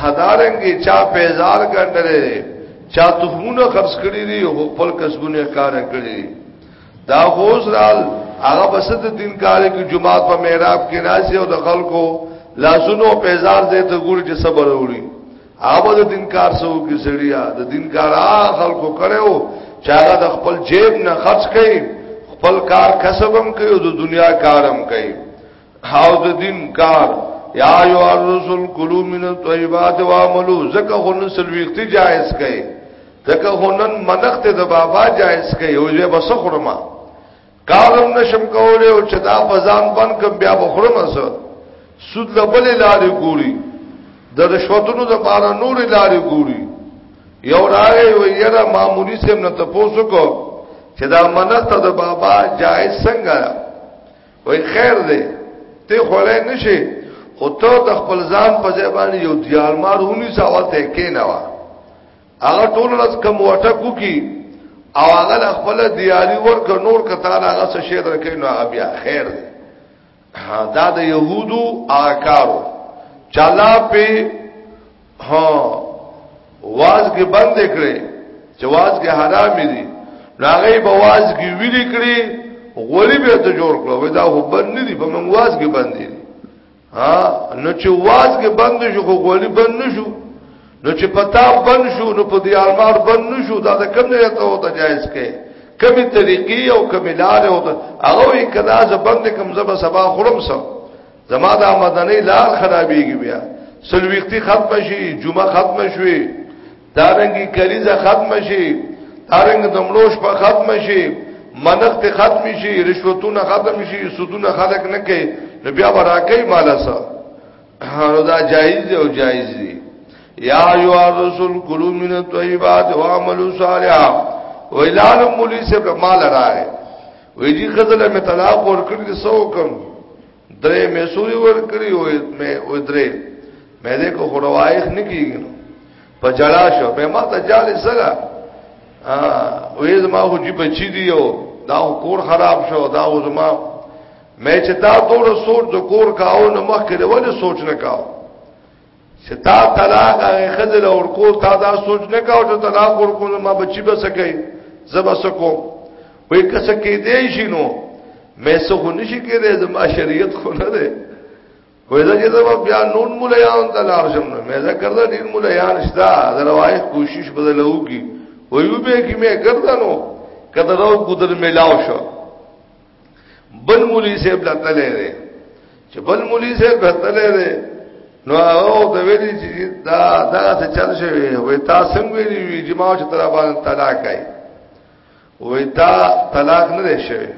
هدارنګي چا پیزار ګڼلې چا تخمونه خرڅ کړی دي او خپل کسبونه کار کړی دا غوز رال هغه بسد دین کار کې جمعه په محراب کې راځي او د خلکو لاسونو پیزار دې ته ګوري چې صبر وړي هغه د دین کار سو کې سړیا د دین کار خلکو کړو چې هغه د خپل جیب نه خرڅ کړي خپل کار کسبم کوي او د دنیا کارم کوي هاو د دین کار یا ایو الرسل کلو من الطیبات وعملو زکه هن سلویختی جائز کئ زکه هنن منخت د بابا جائز کئ او زه بس خرمه کارم نشم کوله او چې دا بزان بن کم بیا بخرمه سره سود لبل لارې ګوري د رشوتونو د بارا نور لارې ګوري یو راغی و یره معمولی سم نه تاسو کو چې دا منت د بابا جائز څنګه وای خیر دی ته خولای نشي خو ته د خپل ځان په ځای باندې یو دیار مار ونی ساوته کې نه وا هغه ټول رس کم وټه کو کی او هغه خپل دیاری ورک نور کته هغه څه شه درکې نو هغه بیا خیر دی دا د يهودو آکارو چلا په ها واز کې بند کړي جواز کې حرام دي راغې بواز کې ویلي کړي غوري به ته جوړ کړو ودا حبن نه دي په موږ واز کې بند دي ها نو چې واز کې بند شو خو غوري بند نشو نو چې پتا بند شو نو په دې المار بند نشو دا د کوم نه ته وته جایز کې کمی طریقې او کمی لارې او هغه یې کدا ز بند کم زبر سبا خرم سره زما دا مدنی لار خرابېږي بیا سلويختی ختم شي جمعه ختم شوي دارنګي کلیزه ختم شي دارنګ دملوش په ختم شي منخت ختم شي رشوتونه ختم شي سودونه خلق نه کوي نو بیا وراکې مالسا نو دا جایز دی او جایز دی یا ایو الرسول کلو من الطیبات واعملوا صالحا ویلال مولی سے مال راغی وی جی خزل می طلاق ورکړی دی سو کم درې می سوري ورکړی او می او درې مې دې کو خړوایخ نکیږي نو په جلا شو مې ما ته جالي سره ا وې زما خو جی بچی دی او دا کور خراب شو دا زما مې چې دا ټول سوچ د کور کاو نو مخکې ولې سوچ نه کاو چې تا طلاق هغه خزل اور کو تا دا سوچ نه کاو چې طلاق اور کو ما بچی به سکے زبا سکو وې کسه کې دی شینو مې څه خو نشي کېدای زما شریعت خو نه ده وې دا چې زما بیا نون مولایان طلاق شم نه مې دا کړدا ډیر مولایان شتا دا روایت کوشش بدلو کی وې به کې مې کړدا نو کده راو قدر ملاو شو بل مولوی صاحب لاتلې ده چې بل مولوی صاحب لاتلې ده نو او د ویلي چې دا دا څه چل شوی وې تاسو ویلي وی چې ما چې تر باندې طلاق کای وې دا طلاق نه شوی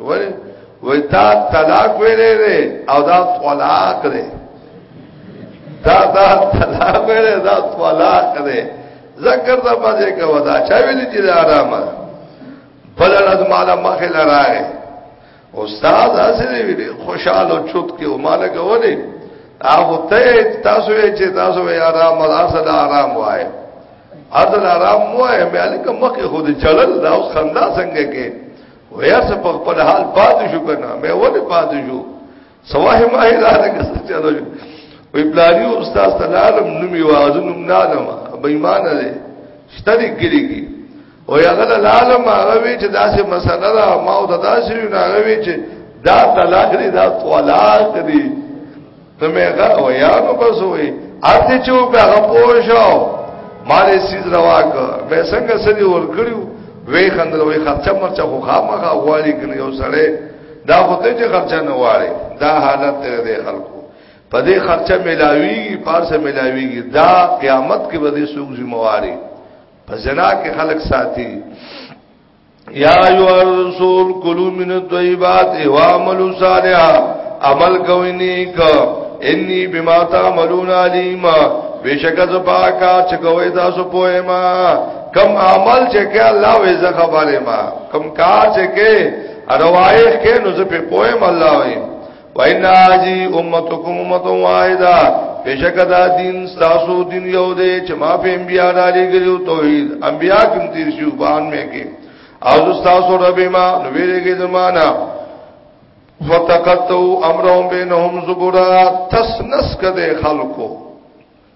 ولی وې دا طلاق ویلې ده او دا طلاق ده دا دا طلاق ویلې دا طلاق ده ذکر دا باندې کوه دا چا ویلي چې آرامه بل رد مالا مخه لراغه استاد اسې خوشاله چوت کې او مال کوله هغه ته تاسو یې چې تاسو یې آرام راځه دا آرام وای اذن آرام وای مې الکه مخه خود چلل دا اوس خندا څنګه کې ویا څه په خپل حال پاتې شو کنه مې ولې پاتې شو سواه ما هي دا ده کسه چې دا وي پلاری او استاد تلالم نومي وازن نادم بېمانه دي شتري کېږي او هغه لالم هغه وی چې داسې مسله ده ما او داسې نه هغه وی چې دا طلاق دی دا طلاق دی ته مې هغه او یا نو بس وي اته چې په هغه پوښاو مالې سیز رواک به څنګه سړي ور کړیو وې خندل وې خرچه مرچه خو خامخا غواړي کنه یو سړی دا وته چې خرچه نه واره دا حالت دې خلکو په دې خرچه ملاوي پارسه ملاويږي دا قیامت کې به دې سوق ذمہواري په زنا کې خلک ساتي یا ایو الرسول کلو من الطیبات و عملو صالحا عمل کوي نیک انی بما تعملون علیم بشکه ز پاکا چکوي تاسو پوهه ما کم عمل چې کې الله وې زخه باندې ما کم کار چې کې روایح کې نو زه په پوهه الله وي وان هذه امتكم امه واحده بشک دا دین تاسو دین یو دی چې ما په انبیا دالي ګلو توحید انبیا کوم تیر شو بان مې کې او تاسو رب ما نو ویریږي زمانہ فتقتو امرهم بینهم زبرا تسنس کده خلقو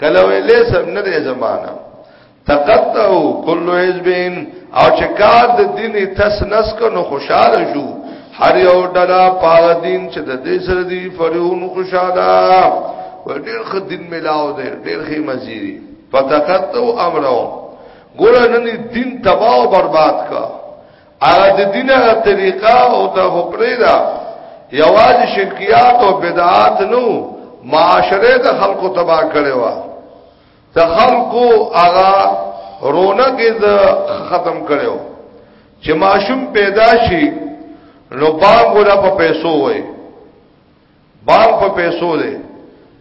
کله ویلې سب نه دې زمانہ تقطعو کل حزبین او چې کار د دین تس نس کو نو خوشاله شو هر یو ډلا پاغ دین چې د دې سره دی فرعون خوشاله و ډېر خ دین ملاو دی ډېر خې مزيري فتقطعو امرو ګور نن دین تباہ او برباد کا هغه د دین هغه طریقه او د حکمري دا یواز شرکیات او بدعات نو معاشره د خلکو تباہ کړي وا د خلکو هغه رونق د ختم کړو چې ماشوم پیدا شي نو باغ ولا په پیسو وای بام په پیسو دی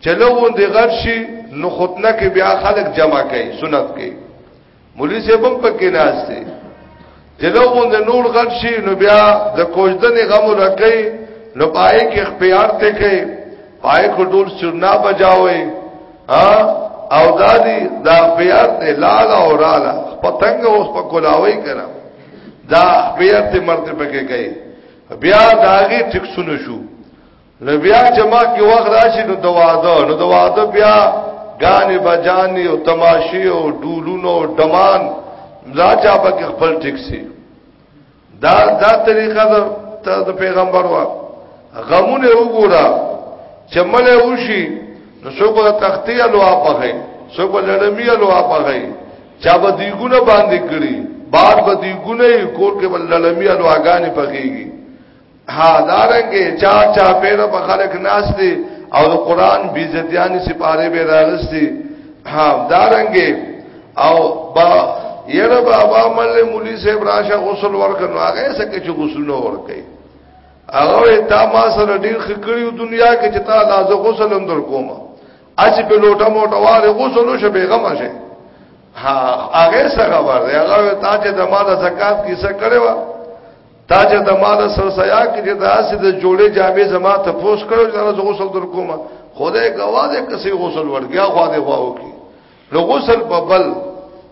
چلوون دی غټ شي نو خطنه کې بیا خلک جمع کوي سنت کوي مولوی صاحب هم پکې ناز دی چلوون دی نور غټ شي نو بیا د کوجدنې غم ورکړي نو پای کې خپيار ته کوي پای کو ډول سرنا بجاوي ها او دادی دا خپيار ته لالا او رالا پتنګ اوس په کولاوي کړه دا خپيار ته مرته پکې کوي بیا داغه ټکسونه شو نو بیا چې ما کې وخت راشي نو دواده نو دواده بیا غانې بجانې او تماشې او ډولونو او دمان دا چا په خپل ټکسي دا دا طریقه د پیغمبر وا غمونه وګوره چې مله وشي نو څوک د تختې الوا پخې څوک لړمي الوا پخې چا به دیګونه باندې کړی بار به دیګونه کور کې بل لړمی او اگانې پخېږي ها دارنګه چا چا پیره په خلک ناس دي او د قران بیزتیانی سپاره به راغستي ها دارنګه او با یره بابا مل مولوی صاحب راشه غسل ورکړو هغه سکه چې غسل نه ورکړي هغه تا ما سره ډیر خکړیو دنیا کې چې تا لازم غسل اندر کومه اسی په لوټه موټه واره غسل شو به غم شي ها هغه څه خبر دی هغه تا چې د مال زکات کیسه کړو تا چې د مال سر سیا کې د اسی د جوړې جامې زما ته پوس کړو چې زه غسل در کوم خدای گواه دې کسي غسل ورګیا خو دې واو کی نو غسل په بل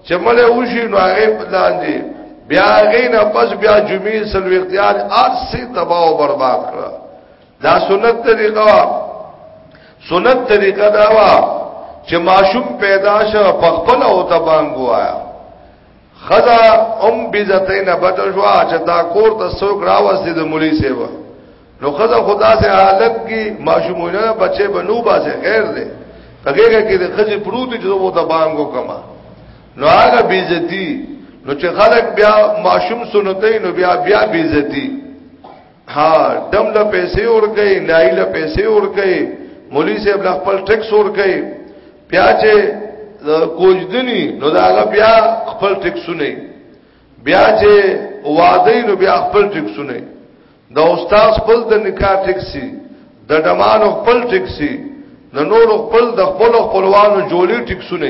چې مله وشي نو هغه پلان دی بیا غین پس بیا جمعې سلو اختیار ارسی تباہ و برباد کړه دا سنت طریقه وا سنت طریقه دا وا چې ماشوم پیدا شو په خپل او ته باندې وایا خزا ام بزتین بدل شو چې دا کور ته څوک راوستي د مولوی سیوا نو خزا خدا سے حالت کی ماشومونه بچي بنو باسه خیر دی هغه کې د خځې پروت چې وو ته باندې کما نو هغه بیزتی نو چې خلک بیا ماشوم سنتې نو بیا بیا بیزتی ها دم له پیسې ورګي لای له پیسې ورګي مولوی صاحب له خپل ټیکس ورګي بیا چې کوجدنی نو دا هغه بیا خپل ټیکسونه بیا چې واده نو بیا خپل ټیکسونه د استاد خپل د نکاح ټیکسي د ډمانو خپل ټیکسي د نور خپل د خپل خپلوانو جوړي ټیکسونه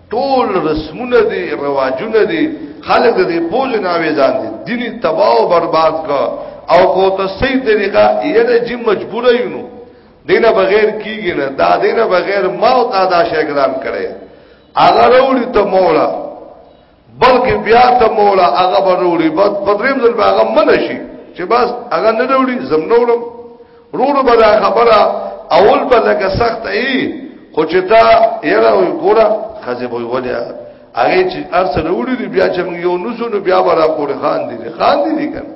ټول رسمونه دي رواجونه دي خلک دې پوج نه وي ځان دي دیني تباہ او برباد کا او کو ته صحیح طریقه یې نه جی مجبور یو نو دینه بغیر کیږي نه دا دینه بغیر ما او تا دا شګران کړي اگر وروړي ته مولا بلکې بیا ته مولا هغه وروړي بد پدریم ځل هغه منشي چې بس هغه نه وروړي زم نورم رونو به دا خبره اول به لکه سخت ای خو چې تا یره وي ګوره خزه به ولیا هغه چې ارسه وروړي دی بیا چې موږ یو نوسو نو بیا برا کور خان دي خان دي دي کنه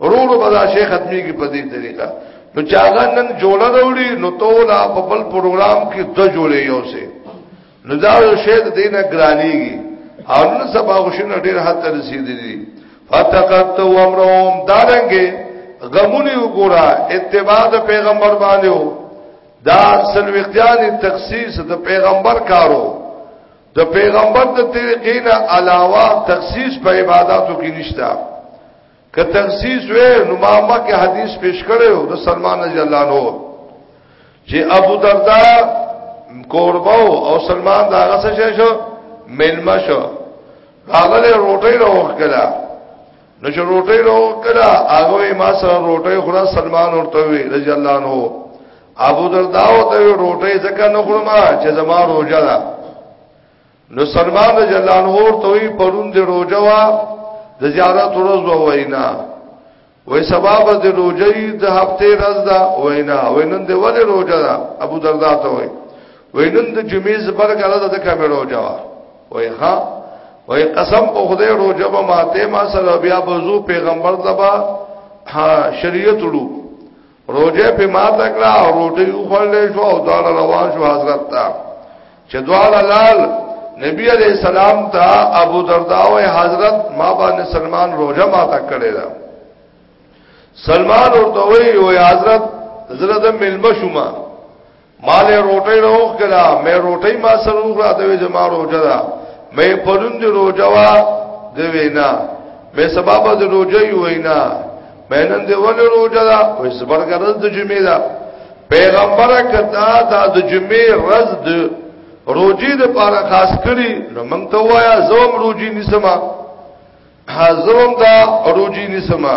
رونو به دا شیخ ختمي کې په دې طریقه نو چاغه نن جوړه وروړي نو تولا په بل پروګرام کې د جوړې یو سه نو دا یو شی د دینه ګرانیږي او نن سبا غوښنه ډیر حد ته رسیدلی فتقت و امرهم دارنګي غمونی وګورا اتباع د پیغمبر باندې وو دا سلوختیانی تخصیص د پیغمبر کارو د پیغمبر د طریقې نه علاوه تخصیص په عبادتو کې نشته که تخصیص وې نو ما مکه حدیث پیش کړو د سلمان رضی الله عنه چې ابو دردا کوربو او سلمان دا غسه شو ملما شو هغه له روټي روغ کړه نو چې روټي روغ کړه هغه ما سره روټي خورا سلمان ورته وی رضی الله عنه ابو دردا او ته روټي ځکه نه خورما چې زما روزه ده نو سلمان رضی الله عنه ورته وی پرون د روزه وا د زیارت ورځ و وینا وې سبب د روزه د هفته ورځ دا وینا وینن د ولې روزه دا ابو دردا ته وی وینن د جمعې زبر کړه د کمه روزه وا وې ها وې قسم په خدای روزه به ماته ما سره بیا بزو پیغمبر دبا ها شریعت لوب روجه په ما تکړه او روټي وخړلې شو او دا روان شو حضرت ته چې دواله لال نبی علیہ السلام ته ابو دردا او حضرت ما باندې سلمان روجه ما تکړه دا سلمان ورته وی او حضرت زړه د ملما شوما مالې روټۍ روغ کړه مې روټۍ ما سره وغلا دوی زما روزه ده مې پرون دی روزه وا دی وینا مې سبب د روزه یو وینا مې نن دی ول روزه ده او صبر ګرځ د جمعې ده پیغمبر کتا دا د جمعې ورځ د روزي د پاره خاص کړی نو موږ ته وایا زوم روزي نسما حضرم دا روزي نسما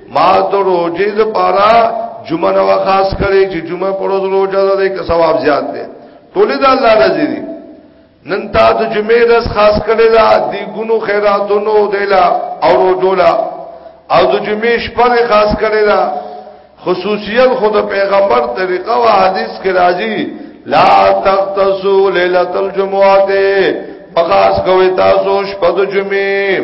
ما ته روزه د پاره جمعه نو خاص کړي چې جمعه پر ورځ روزه ده که ثواب زیات ده ټول د الله رضی دي نن تا د جمعې رس خاص کړي دا د ګونو خیراتونو دیلا او روزولا او د جمعې شپه خاص کړي دا خصوصیت خود پیغمبر طریقه او حدیث کې راځي لا تغتسو ليله الجمعه فخاص کوي تاسو شپه د جمعې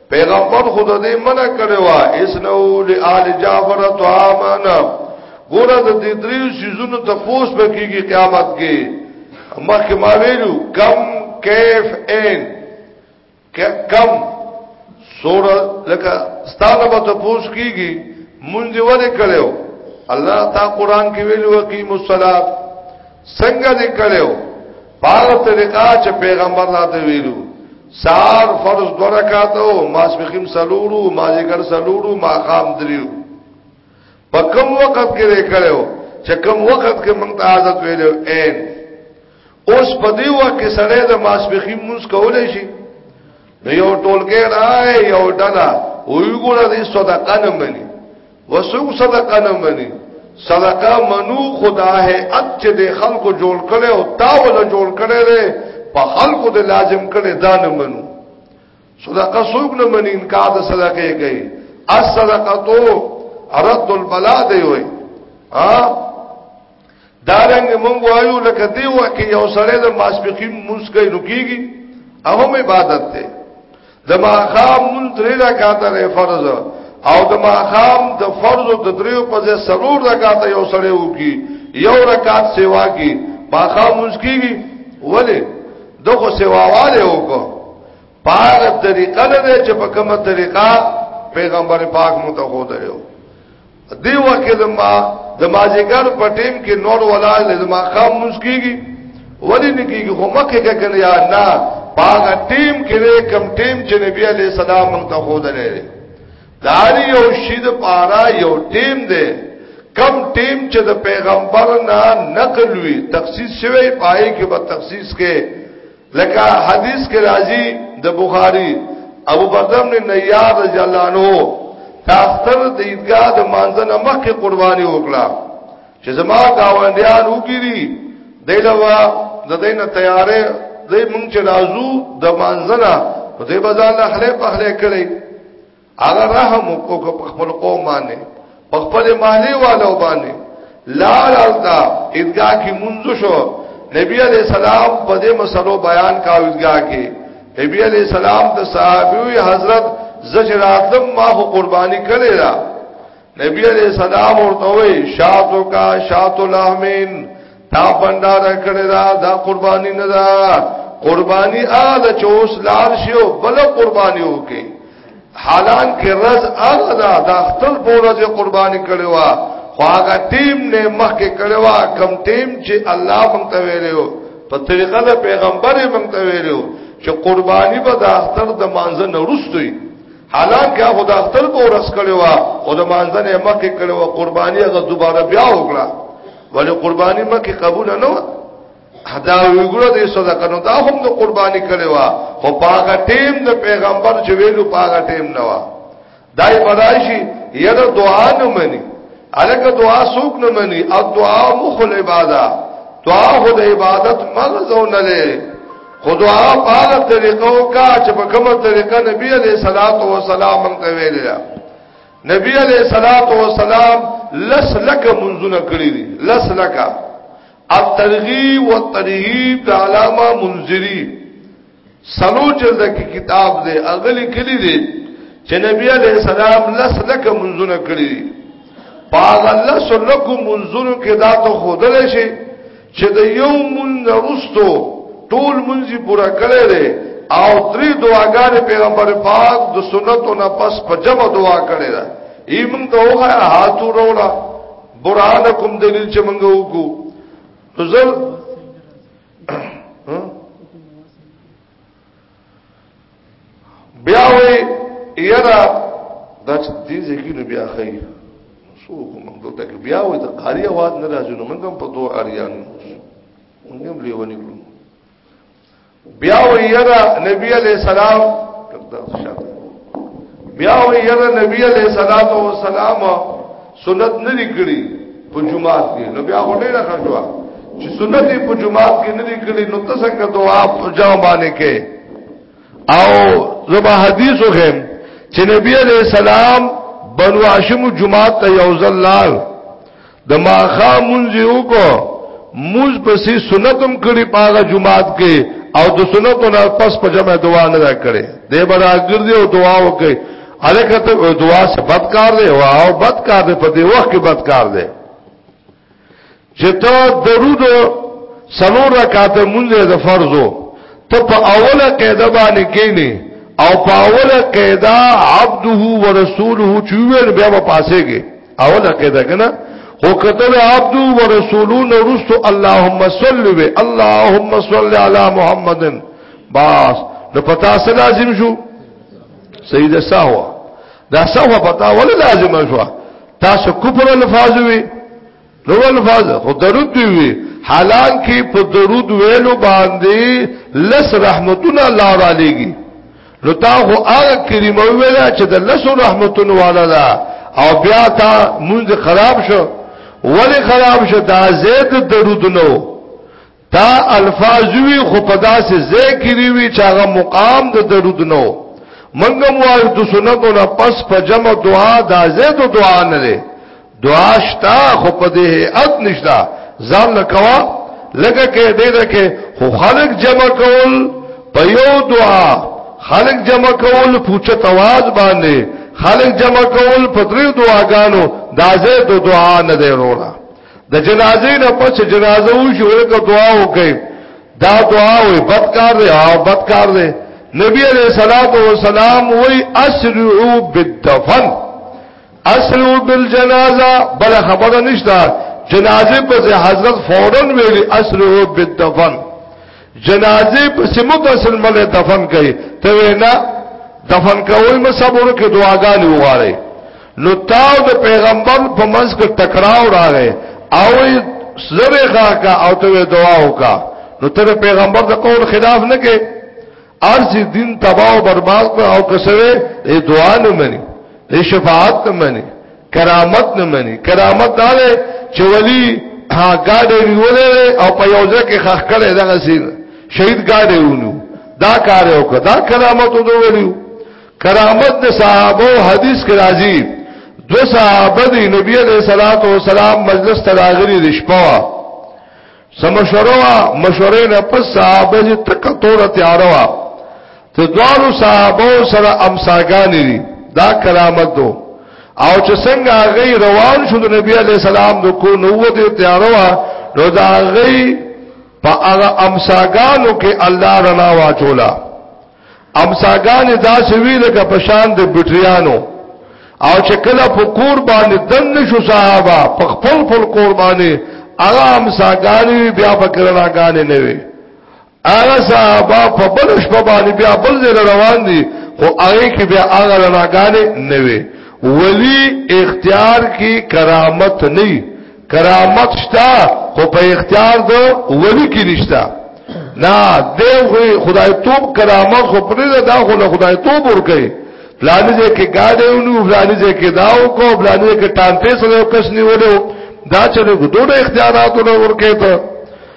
پیغمبر خود دې منع کړو وا اسنو لآل جعفر طعامنا ګوره د دې دریو سيزونو ته پوس بکیږي قیامت کې مخکې ما ویلو کم کیف ان کم سوره لکه ستاره به ته پوس کیږي مونږ ولې کړو الله تا قران کې ویلو کې مصلات څنګه دې کړو باغ طریقہ چې پیغمبر راته ویلو سار فرض دو رکعات او ماسبخیم سلورو مازیګر سلورو ماقام دریو په کوم وخت کې لري کړو چې کوم وخت کې موږ ته عادت ویلو عین اوس په دې وخت کې سړی د ماسبخیم موږ کولای شي نو یو ټولګه راي یو ډلا وی ګوره دې صدقه نه مني وسو صدقه نه مني صدقه منو خدا ہے اچ دې خلکو جوړ کړي او تا ول جوړ کړي دې په خلکو دې لازم کړي دا نه منو صدقه سوق نه مني انکار د صدقه کوي الصدقه تو رد البلا دی وي ها دا رنګ مونږ وایو لکه دی وا کې یو سره د ماسپخین مونږ کوي نو کیږي هغه عبادت ده د ماخام مونږ درې رکعاته لري فرض او د ماخام د فرض د دریو په ځای سرور رکعاته یو سره وکي یو رکعات سیوا کی ماخام مونږ کیږي ولی دغه سیواواله وکړه پاغ طریقه نه چې په کومه طریقه پیغمبر پاک متخو درو دی وکه د ما د ماجګر په ټیم کې نور ولای د ما خام مسکیږي ولی نکیږي خو مکه کې کړی یا نه باغ ټیم کې کم ټیم چې نبی علی السلام موږ ته خو درې داری یو شید پارا یو ټیم دی کم ټیم چې د پیغمبر نه نقل وی تخصیص شوی پای کې به تخصیص کې لکه حدیث کې راځي د بخاری ابو بردم نے نیار رضی اللہ عنہ تاختر د عیدګاه د مانځن مخکې قرباني وکړه چې زما گاونډیان وګړي دلوا د دین تیارې د مونږ چې راځو د مانځنه په دې بازار له خلې په خلې کړی هغه رحم وکړو په خپل قوم باندې په خپل مالی والو باندې لار الدا ادګه کی منځ شو نبی علیہ السلام په دې مسلو بیان کا ادګه کې نبی علیہ السلام د صحابي حضرت زجراتم ما خو قرباني کړی را نبی علیہ السلام ورته وی شاتو کا شاتو لامین تا بندار کړی دا دا قربانی نه دا قربانی آل چوس لار شیو بل قربانی وکي حالان کې رز آل دا دا خپل بورځ قربانی کړی وا خو هغه ټیم نه مخکې کړی وا کم ټیم چې الله مونږ ته ویلو په طریقه د پیغمبر مونږ ته ویلو چې قربانی به د اختر د مانزه نه ورستوي حالانکه خدا تل په ورس کړو او د مانځنه مکه کړو قرباني هغه دوباره بیا وکړه ولی قرباني مکه قبول نه و دا ویګړو دې صدقه نو دا هم د قرباني کړو خو پاګه ټیم د پیغمبر چې ویلو پاګه ټیم نه و دای بدایشي یره دعا نه مني الکه دعا سوک نه مني او دعا مخل عبادت دعا خو د عبادت مغزونه لري خدا پاله طریقو کا چې په کومه طریقه نبی علیہ الصلات والسلام مونږ ته ویل دا نبی علیہ الصلات والسلام لس لک منزونه کړی دي لس لک الترغیب والترهیب د علامه منذری سلو جلد کی کتاب دے اغلی کلی دے چې نبی علیہ السلام لس لک منزونه کړی دي پاغ الله سلکو منزونو کې دا ته خودل شي چې د یو مونږ رستو ټول مونږی پورا کړی دی او درې دعاګانې پیغمبر پاک د سنتو نه پس په جمع دعا کړی ده ایمن ته هغه هاتو رولا برانکم دلیل چې مونږ وکړو نو زل بیا وی یرا دا چې دې ځګی نو بیا خی سو کوم دلته کې بیا وی د قاری आवाज نه راځي نو موږ هم په دوه اریان موږ هم لیونی کړو بیا وی یرا نبی علی السلام بیا وی یرا نبی علی السلام سنت نه دی کړی په جمعات کې نو بیا هډې نه خشوا چې سنت په جمعات کې نه دی کړی نو تاسو څنګه دعا په جام باندې کې او زما حدیث وخم چې نبی عليه السلام بنو هاشم جمعات ته یوزل لال د ماخا مونږ یو کو موز پسې سنتم کړي پاغه جمعات کې او د سنتو نه پس په جمع دعا نه کړي دی برا ګرځي او دعا وکړي الکه ته دعا څه بد کار دی او بد کار دی په دې وخت کې بد کار دی چې ته درود سلور رکعات مونږ د فرضو ته په اوله قاعده باندې کېنی او په اوله قاعده عبده ورسوله چویر بیا په پاسهږي اوله قاعده کنه هو کته عبده ورسوله نو رسو اللهم صل و اللهم صل علی محمد باس نو پتا سره لازم شو سید ساوا دا ساوا پتا ول لازم شو تاسو کوپر الفاظ وی نو الفاظ خو درود دی وی حالان کې په درود ویلو باندې لس رحمتونه الله علیږي نو تا خو هغه کریمه ویلا چې د لس رحمتونو والا ده او بیا تا مونږ خراب شو ولی خراب شو دا زید درود نو دا الفاظ وی خو په داسې ځای کې دی وی چې هغه مقام د درود نو منګه موایو د سنتو نه پس په جمع دعا د زید دعا نه لري دعا شتا خو په دې ات نشتا ځان نه کوا لکه کې دې ده کې خو خلق جمع کول په یو دعا خلق جمع کول پوچه تواز باندې خلق جمع کول په درې دعاګانو د زید دعا نه دی وروړه د جنازې نه پس جنازه وشي ورکه دعا وکړي دا دعا وي بدکار دی او بدکار دی نبی علیہ الصلوۃ والسلام وی اسرعوا بالدفن اسرعوا بالجنازه بل خبره نشته جنازه په حضرت فورن ویلي اسرعوا بالدفن جنازه په سمو تاسو مله دفن کړي ته نه دفن کوي مې صبر کې دعاګانې وغواړي نو تاو د پیغمبر په منځ کې ټکراو راغی او زره خا کا او ته دعا وکا نو تر پیغمبر د قول خلاف نه کې ارز دین تباہ و برباد او کسره دعا نه مني شفاعت نه مني کرامت نه مني کرامت دا دی چې ولی ها ګاډي نیولې او په یو ځای کې خخ کړي دغه سین شهید ګاډي ونو دا کار یو کدا کرامت دوه ویلو کرامت د صحابه حدیث کې راځي دو صحابه دی نبی علیہ الصلوۃ والسلام مجلس تراغری د شپوا سمشوروا مشورې نه پس صحابه چې تک توره تیاروا ته دوارو صحابه سره امساګانی دي دا کرامت دو او چې څنګه هغه روان شو د نبی علی سلام د کو نو ته تیاروا نو دا هغه په هغه امساګانو کې الله رڼا واچولا امساګان داسې وی لکه پشان د بټریانو او چې کله په کور باندې دن شو صحابه په خپل خپل کور باندې هغه امساګان بیا په کرناګان نه وی هغه صحابه په بل شپه باندې بیا بل ځای روان دي خو هغه کې بیا هغه رناګان نه وی ولی اختیار کی کرامت نه کرامت شتا خو په اختیار دو ولی کی نشتا نا دی خدای توب کرامت خو پریده دا خو له خدای توب ورکی پلانی دې کې گاډې ونو پلانی دې کې داو کو پلانی دې کې ټانټې سره کس نیولو دا چې ګډوډه اختیارات ورکې ته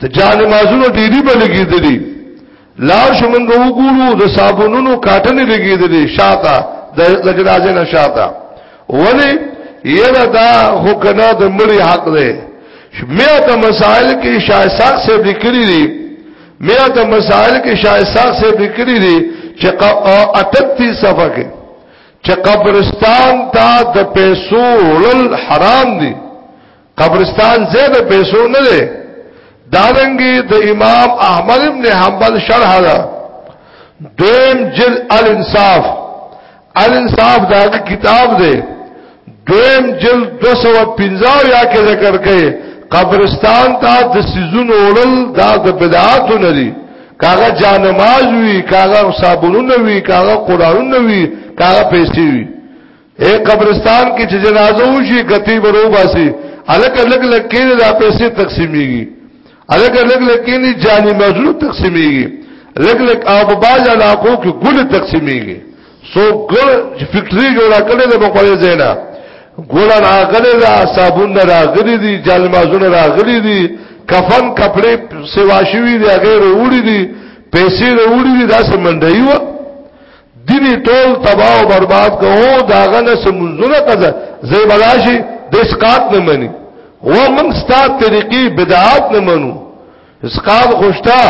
ته جان مازونو ډیری به لګیدلی لار شو موږ وګورو د صابونونو کاټنې لګیدلی شاته د جنازې نه شاته ولی یره دا هو کنه د مړي حق دی میا ته مسائل کې شایساق سے لیکلي دي میا ته مسائل کې شایساق سے لیکلي دي چې 38 صفحه کې چې قبرستان ته د پیسو ول حرام دي قبرستان زید پیسو نه دی دارنګي د امام احمد ابن حنبل شرح ده دویم جل الانصاف الانصاف دا کتاب دی دویم جل 215 یا کې ذکر کړي قبرستان ته د سيزونو اورل دا د بدعاتو نه دي کاغه جانماز وی کاغه صابونونه وی کاغه قرانونه وی کاغه پیسې وی اے قبرستان کې چې جنازه وشي غتی برو باسي الګ الګ لکې دا پیسې تقسیمېږي الګ الګ لکې نه جاني مزلو تقسیمېږي الګ الګ او په باج علاقو کې ګل تقسیمېږي سو ګل فکټري جوړا کړې ده په خپل ځای نه ګل راغلي دا صابون راغلي دي جال مازونه راغلي دي کفن کپڑے سیوا شوی دی هغه وروړي دي پیسې وروړي دي دا سمندایو دینی ټول تباہ او برباد کوو داغه نه سمونځونه کزه زې بلاشي د اسقاط نه مني و من ستا طریقې بدعات نه منو اسقاط خوشتا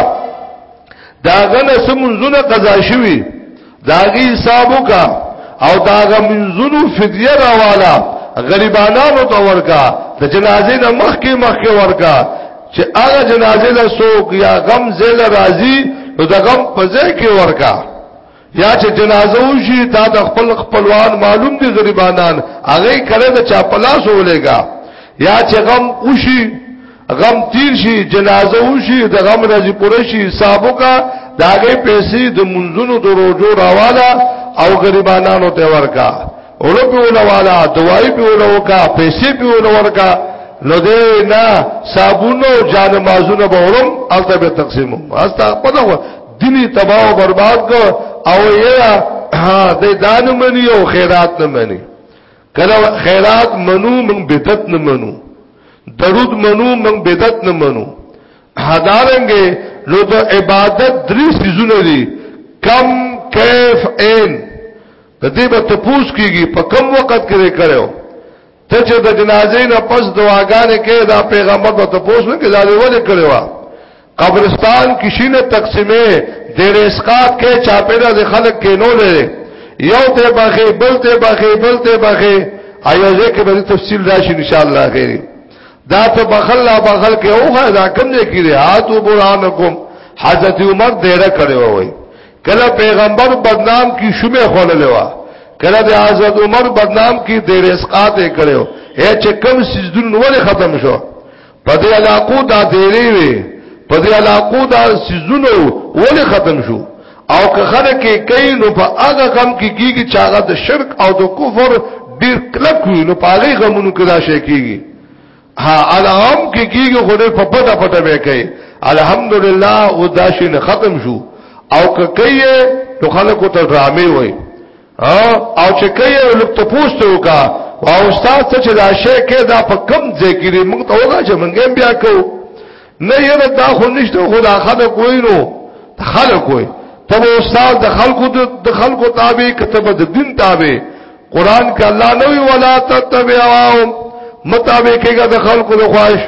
داغه نه سمونځونه قضا شوی داغي حسابو کا او داغه منځونو فدیه راواله غریبانو ته ورکا د جنازې نه مخکې مخکې ورکا چې هغه جنازه له سوق یا غم زل راضی نو د غم په ځای کې ورکا یا چې جنازه وشي دا د خپل خپلوان معلوم دي غریبانان هغه کړه د چا پلاس ولېګا یا چې غم وشي غم تیر شي جنازه وشي د غم راځي پوره شي حسابو کا داګه پیسې د منځونو د روزو راواله او غریبانو ته ورکا اولو پی اولو والا دوائی پی اولو کا پیسی پی اولو ورکا نو دے نا صابونو جان مازونو با اولم آلتا بے تقسیمو آستا پتا خوا دلی تباہ و برباد کو او یا دے دانو منی او خیرات نمانی کله خیرات منو من بدت نمانو درود منو من بدت نمانو حدارنگے نو دا عبادت دری سیزونه دی کم کیف این د دې به تپوس کیږي په کم وخت کې کړو ته چې د جنازې نه پس دعاګانې کې دا پیغمبر به تپوس نه کې دا ولې کړو قبرستان کې شینه تقسیمه د رسقات کې چاپېره د خلک کې نو لري یو ته بخې بل ته بخې بل ته بخې ایو ځکه به تفصیل راشي ان شاء الله خیر دا ته بخل لا بخل کې اوه دا کم نه کیږي هاتو برانکم حضرت عمر ډېر کړو وای کله پیغمبر بدنام کی شومه خوللې وا کله د آزاد عمر بدنام کی د رزقات یې کړو اے چې کم سجدون ولې ختم شو په دې علاقو دا دیری وی په دې علاقو دا سجدون ولې ختم شو او که خلک کې کین نو په هغه غم کې کیږي چې هغه د شرک او د کفر ډیر کلک وي نو په هغه غمونو کې دا شي کیږي ها الهام کې کیږي خو دې په پټه پټه به کوي الحمدلله او دا شي نه ختم شو او که کوي نو خلکو ته ډرامې وای او چې کوي لوک ته پوښتنه وکا او استاد ته چې دا شی کې دا په کم ځای کې موږ ته وګا چې موږ بیا کوو نه یره دا خو نشته خدا خدا کوی نو خلق وي تب استاد د خلقو د خلقو تابع کتب د دین تابع قران کې الله نو ولا تتبعهم متابع کېږي د خلقو د خواهش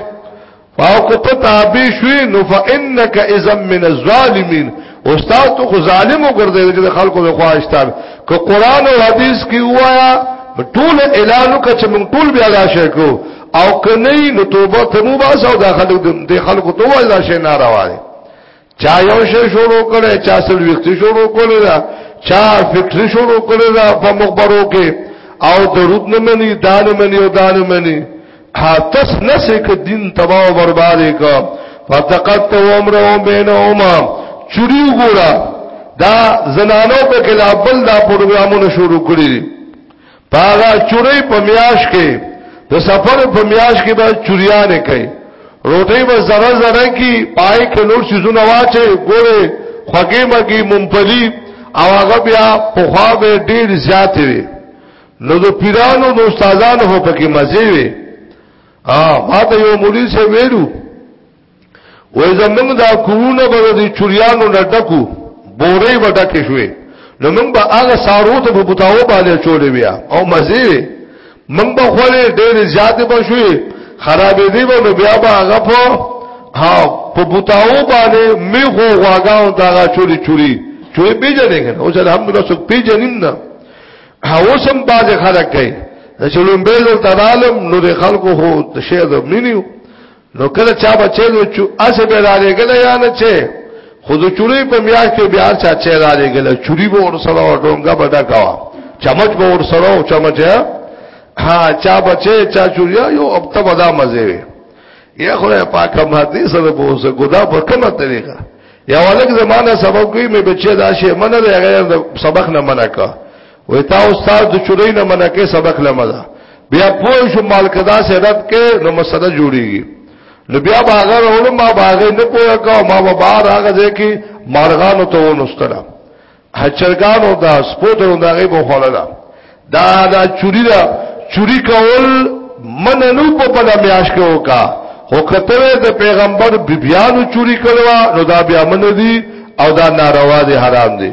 فاو کو تابع شوي نو فانك اذا من الظالمين استاد تو خو ظالم وګرځي چې خلکو د خواهشتاب که قران او حديث کې وایا ټول اعلان وکړه چې موږ ټول بیا راشه کو او کني نو توبه ته مو باس او داخلو د خلکو ته وای راشه نه راوړي چا یو شی شروع کړي چا سل وخت شروع کړي دا چا فکر شروع کړي دا په مخبرو کې او درود نه مني دان مني او دان مني حاتس نسې ک دین تباہ او برباد ک فتقت عمره بینهما چوری وګورا دا زنانو په خلاف بل دا پروګرامونه شروع کړی دي پاغا چوری په میاش کې د سفر په میاش کې به چوریانه کوي روټي به زره زره کی پای کې نور سيزونه واچي ګوره خوګي مګي ممپلي او هغه بیا په خوا به ډیر زیات وي نو د پیرانو د استادانو هو پکې مزه وي ها ما ته یو مولوی سه ویلو وې زمونږ دا کورونه به د چوریانو ډډکو بورې وډکې شوې نو موږ به هغه سارو ته په بوتاو باندې چولې بیا او مزه وي موږ به خورې ډېر زیات به شوې خرابې دی به نو بیا به هغه په ها په بوتاو باندې میغو واګاو دا چوری چوری چوری پیژنې کنه او چې الحمدلله څوک پیژنین نه هاوسم باز خلک کوي د چلون بیل تعالم نو د خلکو هو د شی د منیو نو کله چا بچی نو چې اسه به را لګل یا نه چې خود چوری په میا کې بیا چا چې را لګل چوری به ور سره ډونګه بډا کوا چمچ به ور سره او چمچ ها چا بچی چا چوریا یو اب ته ودا مزه وي یا خدای پاک هم دې سره بوسه ګدا په کومه طریقه یا ولګ زمانہ سبق کوي مې بچي دا شی منه دی غیر سبق نه منه کا وې تا استاد د چورې نه منه کې سبق لمه ده بیا پوه شو مال کدا سه رد کې نو مسله جوړیږي نو بیا باغ ورولم ما باغ نه پوهه کا ما به بار هغه ځکه مارغانو ته ونستلم هچرګانو دا سپوترو دا غي بوخوله دا دا دا چوری دا چوری کول مننو په بل میاش کې وکا هو کته د پیغمبر بیبیانو چوری کړوا نو دا بیا من دي او دا ناروا دي حرام دي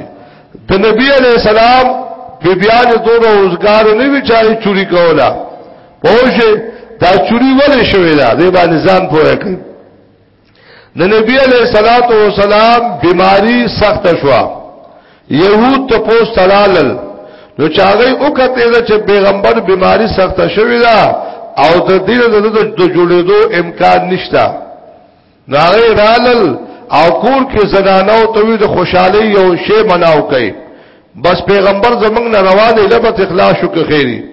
د نبی علی السلام بیبیانو دوه روزګار نه وی چاري چوری کولا پوه دا چوری ولې شوې ده د باندې ځان پوهه کوي د نبی علیہ الصلات والسلام بیماری سخت شوا یهود ته پوس تلالل نو چاغی او کته چې پیغمبر بیماری سخت شوی دا او د دین د جوړېدو امکان نشتا ناغی رالل او کور کې زنانو ته د خوشحالي یو شی مناو کوي بس پیغمبر زمنګ نه روا دی لبت اخلاص شو که خیری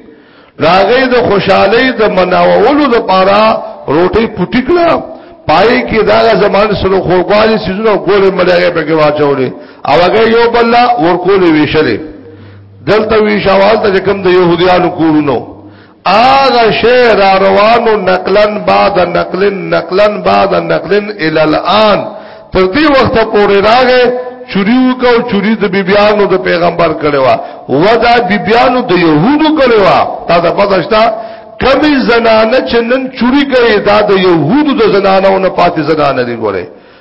راغې د خوشحالي د مناوولو د پاره روټي پټی کړه پای کې دا زمان سره خورګوالي سيزونه ګولې ملګری په کې واچولې او هغه یو بل ورکولې ویشلې دلته وی شوال ته کوم د يهوديانو کورونو آغا شعر روانو نقلن بعد نقلن نقلن بعد نقلن الالآن تر دی وقت پوری راغے چوری وکاو چوری د بیبیانو د پیغمبر کړي وا ودا بیبیانو د يهودو کړي وا تا دا پته شته کمی زنانه چې نن چوری کوي دا د يهودو د زنانو نه پاتې زنانه دي ګوره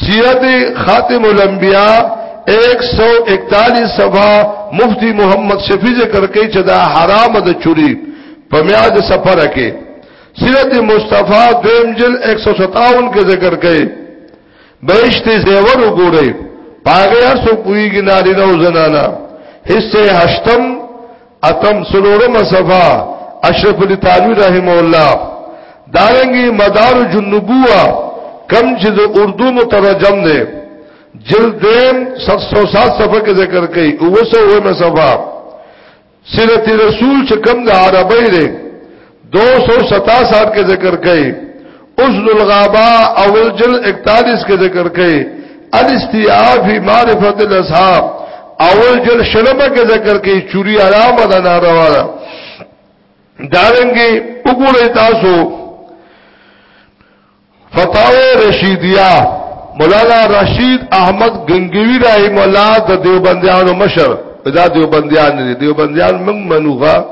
سیرت خاتم الانبیاء 141 صفحه مفتی محمد شفیع ذکر کوي چې دا حرام ده چوری په میاد سفر کې سیرت مصطفی دویم جل 157 کې ذکر کوي بهشت زیور وګورئ پاګه سو کویږي ناری نو زنانا حصے هشتم اتم سلورم صفا اشرف علی تعالی رحم الله دارنګي مدار جنبوه کم چې د اردو مترجم دی جلد دیم 707 صفحه کې ذکر کړي او وسو ومه صفا سیرت رسول چې کم د عربی دی 267 کې ذکر کړي اصل الغابا اول جل 41 کې ذکر کړي الاستیاف معرفت الاصحاب اول جل شلمه کې ذکر کړي چوری علامه ده ناروا ده دارنګي وګورئ تاسو فتاوی رشیدیه مولانا رشید احمد گنگوی رحم الله د دیوبندیانو مشر دا دیوبندیان دي دیوبندیان موږ منوغه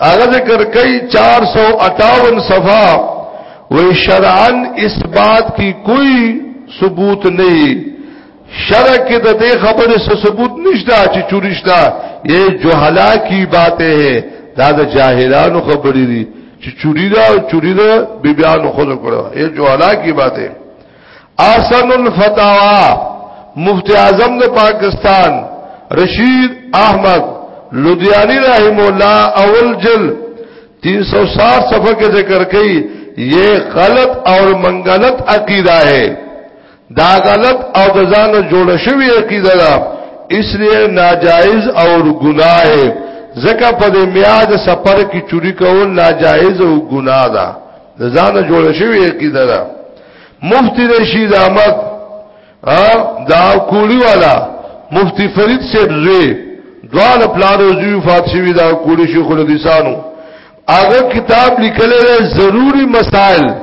هغه ذکر کوي 458 صفه وی شرعن اثبات کی کوئی ثبوت نہیں شرع کې د دې خبرې څه ثبوت نشته چې چوری شته یې جهلا کی باتیں ہے دا د جاهلانو خبرې دي چې چوری دا او چوری دا بیبیانو خود کړو یې جهلا کی باتیں احسن الفتاوا مفتی اعظم د پاکستان رشید احمد لودیانی رحم الله اول جل 360 صفحه کې ذکر کړي یہ غلط اور منگلت عقیدہ ہے دا غلط او د ځان جوړ شوی عقیده ده اسلیے ناجائز او گناہ ہے زکه په دې میاد سفر کې چوری کول ناجائز او گناہ ده د ځان جوړ شوی عقیده ده مفتی رشید احمد دا کولی والا مفتی فرید صاحب زوی دوال پلانو زوی فاطمی دا کولی شیخ الحدیثانو هغه کتاب لیکل ضروری مسائل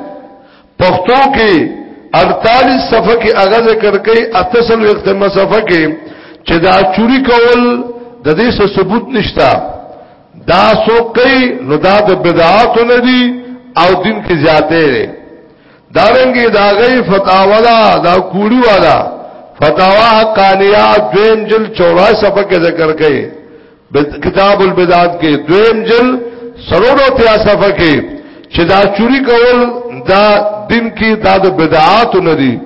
پښتو کې 48 صفحه کې هغه ذکر کوي اتصل وختمه صفحه کې چې دا چوری کول د دې څه ثبوت نشتا دا سو کوي نو دا د بدعات نه دي او دین کې زیاته لري دارنګي دا غي فتاوا دا دا کوړی والا فتاوا قانیات دویم جل 84 صفحه کې ذکر کوي کتاب البدعات کې دویم جل سرورو تیا صفه کې چې دا چوری کول دا دین کې دا د بدعات نه دي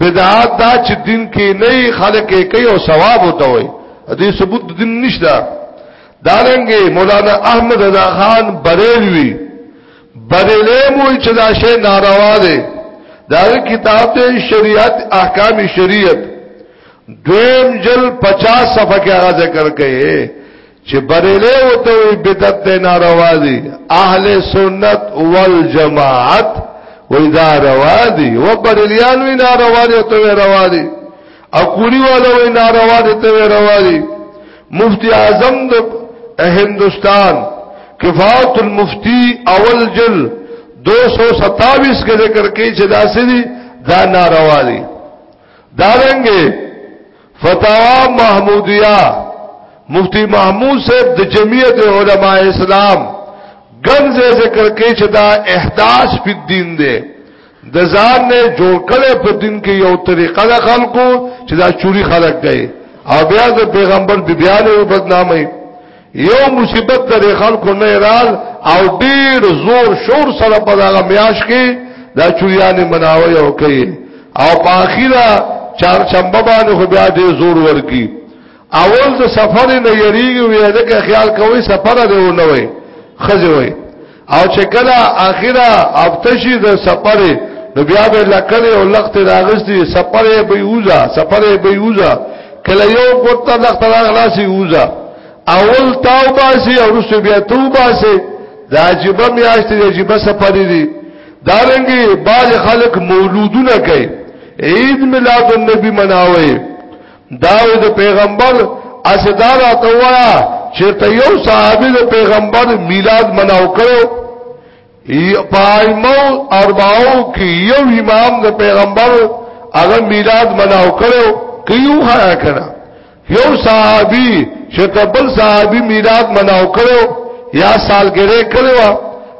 بدعات دا چې دین کې نه خلک کوي او ثواب وته وي دې ثبوت د دین نشته دا رنګه مولانا احمد رضا خان بریلوی بریلې مو چې دا شی ناروا دی دا کتاب ته شریعت احکام شریعت دویم جل 50 صفحه کې هغه ذکر کړي چې بریلې وته وي بدعت نه ناروا دي اهل سنت والجماعت وې دا روا دي و بریلیان وی ناروا دي ته روا دي او کوری والا وی ناروا دي ته روا دي مفتی اعظم د هندستان کفایت المفتی اول جل 227 کې ذکر کوي چې دا سړي دا ناروا دي دارنګه فتاوا محمودیه مفتی محمود صاحب د جمعیت علما اسلام ګنځه ذکر کوي چې دا احداث په دین دی د ځان نه جوړ کړي په دین کې یو طریقه د خلکو چې دا چوری خلک کوي او بیا د پیغمبر بیان او بدنامي یو مصیبت د خلکو نه رال او ډیر زور شور سره په دغه میاش کې دا چوریان مناوي او کوي او په اخیره چار شنبه باندې خو بیا ډیر زور ورکی اول د سفر نه یریږي وې دا خیال کوي سفر دی و نه وي خځه وي او چې کله اخیره افتشي د سفر نو بیا به لکړې او لخت راغستي سفر به یوزا سفر به یوزا کله یو کوته لخت راغلاسي یوزا اول توبه سي او رسو بیا توبه سي دا عجیب میاشت دی عجیب سفر دی دارنګي باج خلک مولودونه کوي عید میلاد النبی مناوي داوی د پیغمبر اسدار ته وایا چې ته یو صحابي د پیغمبر میلاد مناو کړو پایمو ارباو کې یو امام د پیغمبر هغه میلاد مناو کړو کیو خیا کړه یو صحابي چې ته بل صحابي میلاد مناو کړو یا سالګره کړو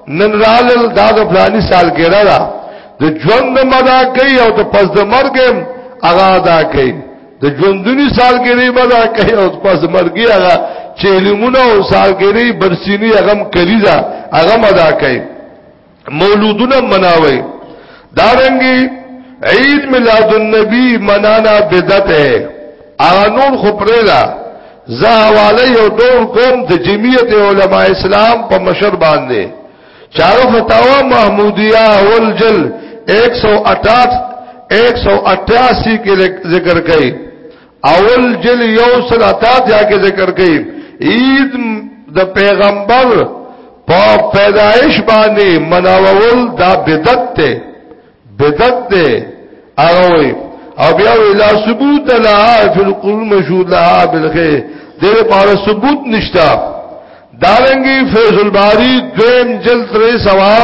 نن رالل دا د فلاني سالګره د ژوند مدا کوي او د پس د مرګ هغه ادا کوي د ژوندونی سالګری مدا کوي او پس د مرګ هغه چې علمونه او سالګری برسینی هغه کلیزا هغه مدا کوي مولودونه مناوي دارنګي عید میلاد النبی منانا بدعت ہے اغا نور خپریلا زه حواله یو ډول کوم د جمعیت علماء اسلام په مشر باندې چارو فتاوا محمودیہ والجل 188 188 کې ذکر کړي اول جل یو سل اتا دیا کې ذکر کړي عید د پیغمبر په پیدایش باندې مناوول دا بدعت ته بدعت ده هغه وي او بیا ویلا ثبوت لها فی القرون مشهود لها بالخیر دغه پاره ثبوت نشتا دارنګي فیض الباری دویم جلد ری سوا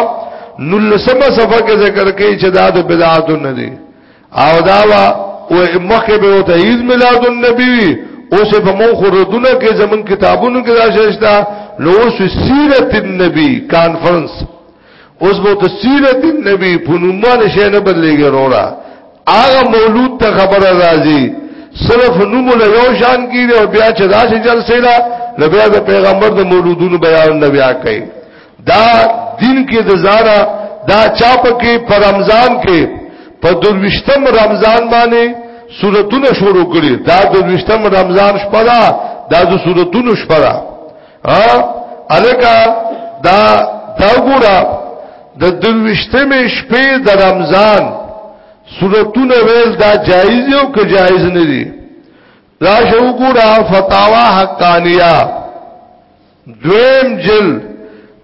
نلسمه صفحه کې ذکر کوي چې دا د بدعات نه دي او دا وا او مخه به وته عید میلاد النبی اوس په مون خردونه کې زمون کتابونو کې راځي نو سیرت النبی کانفرنس اوس مو د سیرت النبی په نومانه شي نه بدلېږي وروړه هغه مولود ته خبره راځي صرف نوم له یو شان کیږي او بیا چې داسې جلسه ده نو بیا د پیغمبر د مولودونو بیان نه بیا کوي دا دین کې د زارا دا چاپ کې پر رمضان کې په دروشتم رمضان باندې سورتونه شروع کړي دا دروشتم رمضان شپه ده دا د سورتونو شپه ده ها الکا دا دا ګورا د دوشتمه شپې د رمضان سورتونه ویل دا جایز یو که جایز نه دي دا شو ګورا فتاوا حقانیه دویم جل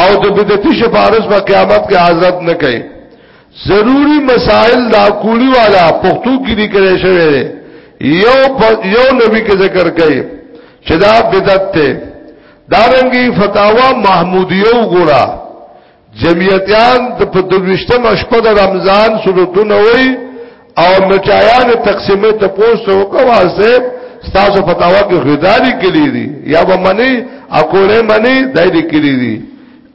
او د بدعتي شفارس په قیامت کې حضرت نه کوي ضروری مسائل دا کولی والا پښتو کې دي کړی شوی دی یو یو نبی کې ذکر کوي چې دا بدعت ته دارنګي فتاوا محمودیو ګورا جمعیتیان د پدوشتم شپه د رمضان سورتونه وای او مچایان تقسیمه ته پوسو کوا زیب ستاسو فتاوا کې غداری کلی دي یا به منی اکوله منی دای دي کلی دي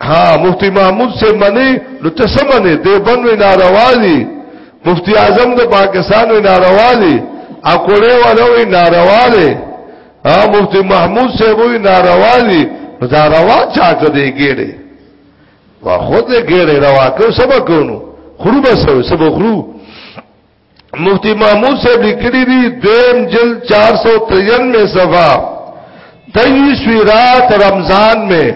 ها مفتی محمود سے منی نو تسمنه دی بنوي ناروا دي مفتی اعظم د پاکستان وی ناروا دي اکوله ولوي ناروا دي ها مفتی محمود سے وی ناروا دي دا روا چا کده ګیره وا خود دې ګړې روا کو سبا کوونو خرو به سو سبا خرو مفتی محمود صاحب لیکلی دی دویم جل 493 صفحہ تیسوی رات رمضان میں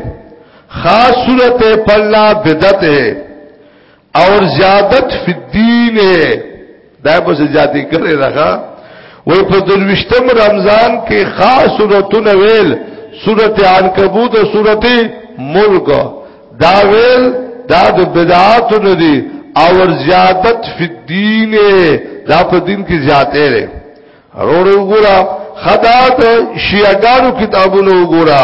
خاص صورت پلہ بدت ہے اور زیادت فی الدین ہے دا په زیاتې کړې راغه وې په دروشتم رمضان کې خاص سورتونه ویل سورت عنکبوت او سورت ملک دا ویل دا د بدعات نه دي او زیادت فی الدین دا په دین کې زیاتې لري وروړو ګورا خدا ته شیعاګانو کتابونو ګورا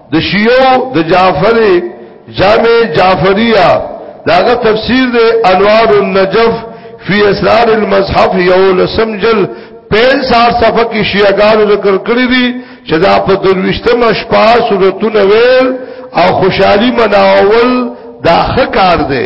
د شیو د جعفر جامع جعفریه داغه تفسیر د انوار النجف فی اسرار المصحف یو لسمجل 65 صفحه کې شیعاګانو ذکر کړی دي چې دا په درويشتمه شپه صورتونه ویل او خوشحالي مناول دا ښه کار دی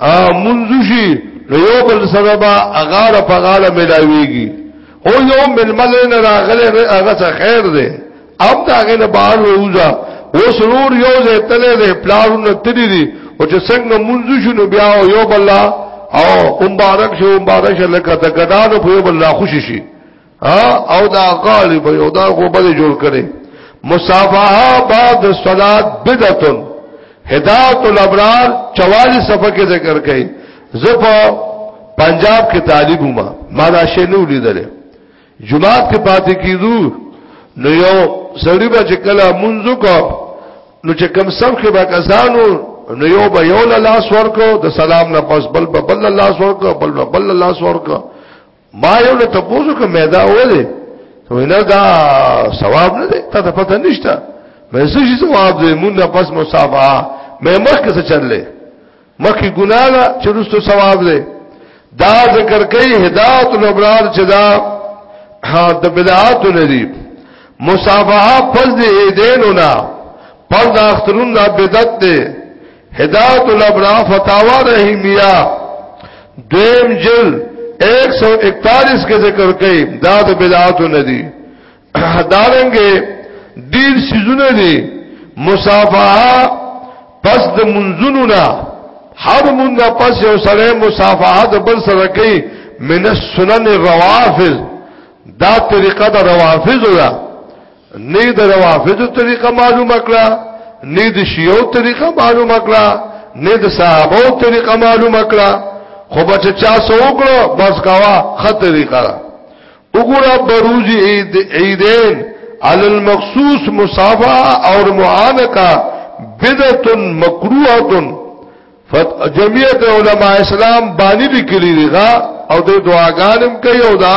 ا منځ شي نو یو بل سره با اغاړه په غاړه ملاويږي او یو ململ نه راغله هغه څه خیر دی اب دا هغه نه بار ووزا و سرور یو ځای تلې دې پلاونه تدې دي او چې څنګه منځ شنو بیا یو بل او مبارک شو مبارک شو لکه د ګډانو په یو بل خوشي شي او دا غالب یو دا غوبه جوړ کړي مصافحه بعد الصلات بدعتن هدایت الابرار 44 صفحه کې ذکر کړي زپا پنجاب کې طالب ما ما دا شی نه ولیدل جمعات کې پاتې کیدو نو یو سړی به چې کله منځو کو نو چې کم سم کې به کسانو نو یو به یو لاس ورکو د سلام نه پس بل بل لاس ورکو بل بل لاس ورکو ما یو له تاسو کوم دا وله وینا دا ثواب نه دی تا ته پته نشته مې څه شي ثواب دی مونږ نه پس مصافه مې مخکې څه چللې مخکې ګناه ده چې رستو ثواب دی دا ذکر کوي هدایت الابرار چې دا د بدعات نه دی مصافه پس دی دینونه پس دا اخترون دا بدعت دی هدایت الابرا فتاوا رحیمیہ دویم جل 141 کې ذکر کړي دا د بدعات نه دي دارنګه ډیر سيزونه دي مصافحه پس د منځونو نه هر مونږ پس یو سره مصافحه د بل سره کوي من السنن الروافض دا طریقه د روافض ده نه د روافضو طریقه معلومه کړه نه د شیعو طریقه معلومه کړه نه د صحابو طریقه معلومه کړه خو بچ چا سو وکړو بس کاوه خط طریقه وګوره بروز عید عیدین علی المخصوص مصافه او معانقه بدعت مکروهه جمعیت علماء اسلام باندې لیکلي دي او د دعاګانم کوي او دا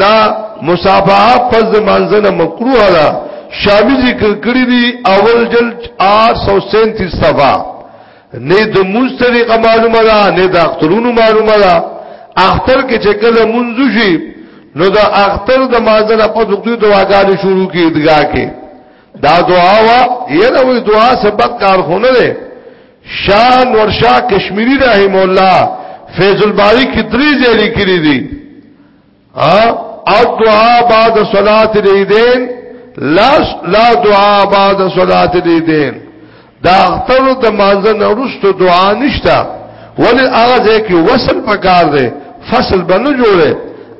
دا مصافحه فرض مانځنه مکروه ده شامی ذکر کړی دی اول جلد 837 صفحه نه د موږ طریقه معلومه ده نه د اخترونو معلومه ده اختر کې چې کله منځ شي نو د اختر د مازن په دغه دعاګانې شروع کیدګا کې دا دعا وا یره وی دعا سبق کار خونه ده شاه نور شاه کشمیری رحم الله فیض الباری کی دری زیری کری دی او دعا بعد صلاة العیدین لا دعا بعد صلاة العیدین دا اختر د مانزه نورست دعا نشتا ولی هغه ځای کې وصل پکار دی فصل بنو جوړه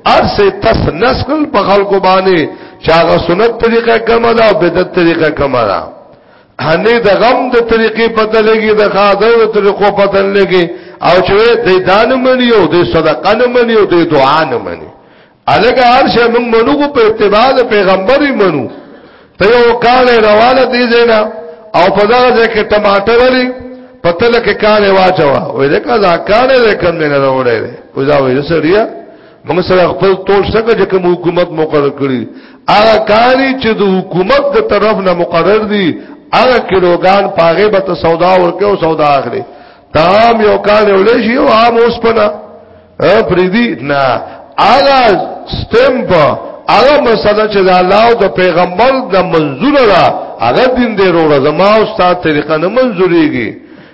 ارسه تس نسل په خلکو باندې چاغه سنت طریقه کما دا او بدعت طریقه کما دا هنه د غم د طریقې پته لګي د خاطر د طریقو پته لګي او چې د دان منی او د صدقه نه منی او د دعا نه منی الګه هر شی موږ منو کو په اتباع د پیغمبر منو ته یو کال روانه دي زینا او په دغه ځای کې ټماټر لري پته لکه کال واچوا وې دا کا ځکه نه کوم نه وروړې وې وځاوې سړیا موږ سره خپل ټول څنګه چې کوم حکومت مقرر کړی هغه کاری چې د حکومت د طرف نه مقرر دي هغه کیلوګان پاغه به ته سودا ورکه او سودا اخلي تام یو کال ولې شي او عام اوس پنا پریدي نه هغه سټمپ هغه مسله چې د الله او د پیغمبر د منزور را هغه دین دی وروړه زما او استاد طریقه نه منزوريږي